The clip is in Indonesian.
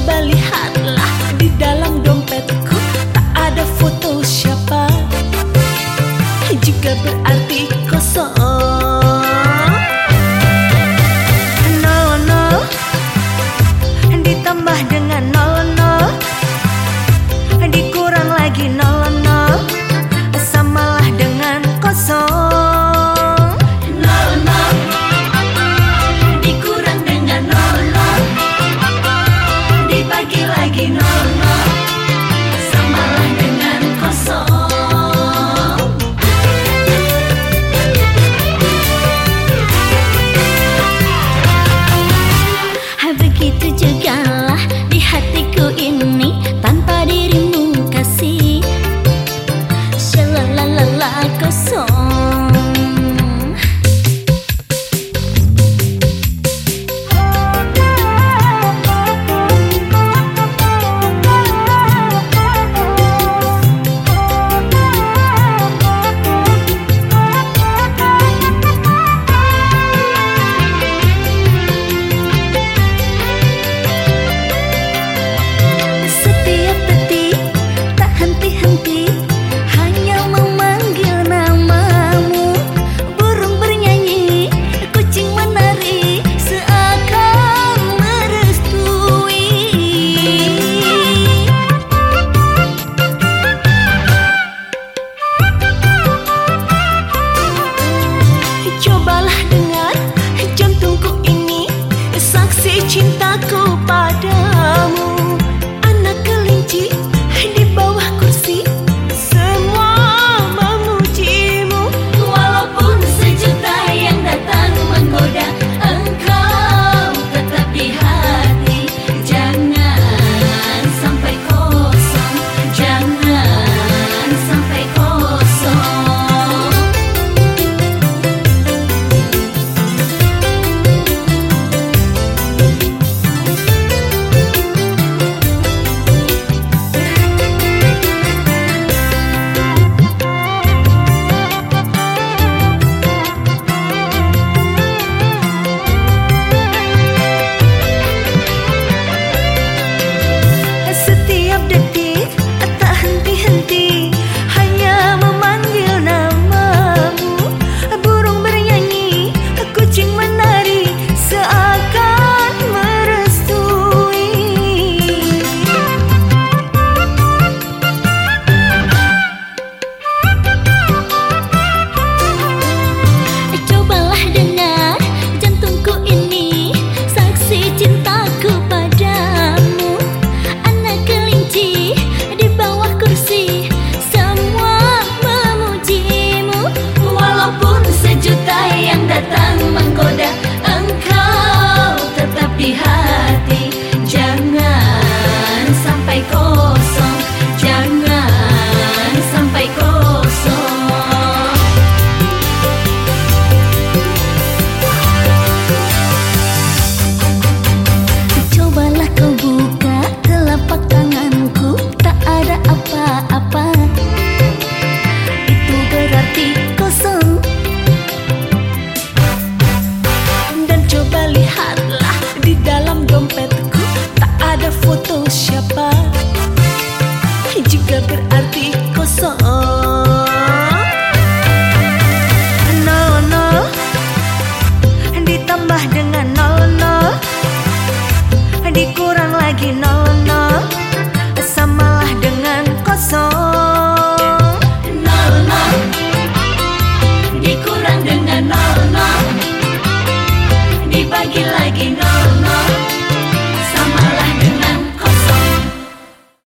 coba berarti